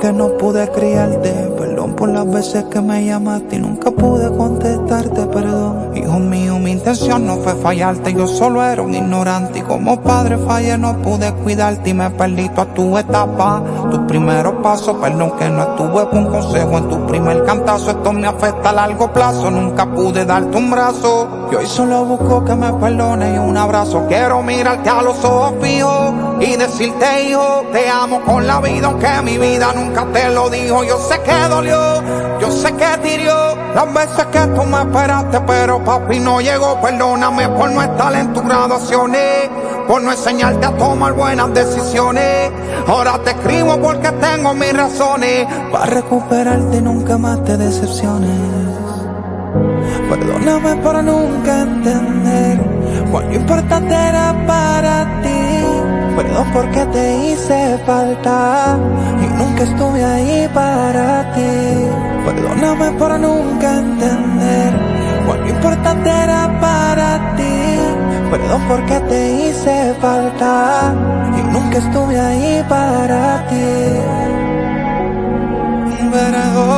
que no pude criarte. Perdón por las veces que me llamaste y nunca pude contestarte, perdón. Hijo mío, mi intención no fue fallarte, yo solo era un ignorante. Y como padre fallé, no pude cuidarte y me perdí a tu etapa. Tus primeros pasos, perdón que no estuve con consejo en tu primer cantazo. Esto me afecta a largo plazo, nunca pude darte un brazo. Y hoy solo busco que me perdone y un abrazo. Quiero mirarte a los ojos fijos decirte, hijo, te amo con la vida, aunque mi vida nunca te lo dijo. Yo sé que dolió, yo sé que te las veces que tú me esperaste, pero papi no llegó. Perdóname por no estar en tus graduaciones, por no enseñarte a tomar buenas decisiones. Ahora te escribo porque tengo mis razones. Para recuperarte nunca más te decepciones. Perdóname por nunca entender cuán importante era para ti. Perdón porque te hice falta y nunca estuve ahí para ti. Perdóname por nunca entender cuán importante era para ti. Perdón porque te hice falta y nunca estuve ahí para ti. Perdóname,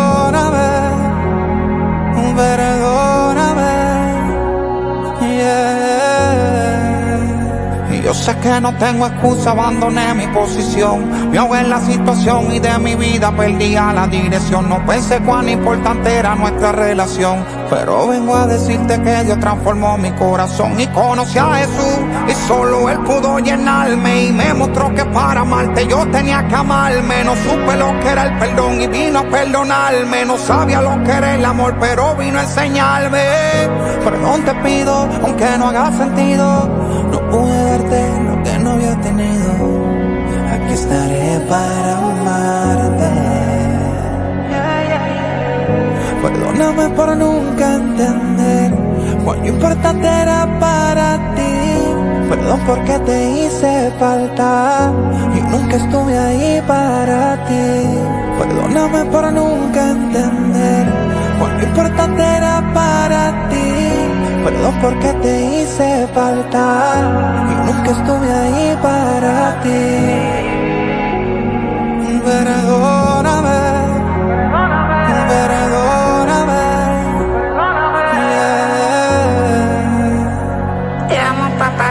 Yo sé que no tengo excusa, abandoné mi posición. Me ahogué en la situación y de mi vida perdía la dirección. No pensé cuán importante era nuestra relación. Pero vengo a decirte que Dios transformó mi corazón y conocí a Jesús. Y solo Él pudo llenarme y me mostró que para amarte yo tenía que amarme. No supe lo que era el perdón y vino a perdonarme. No sabía lo que era el amor, pero vino a enseñarme. Perdón te pido, aunque no haga sentido. Perdóname por nunca entender cuán importante era para ti. Perdón porque te hice falta y nunca estuve ahí para ti. Perdóname por nunca entender cuán importante era para ti. Perdón porque te hice falta y nunca estuve ahí para ti. papá.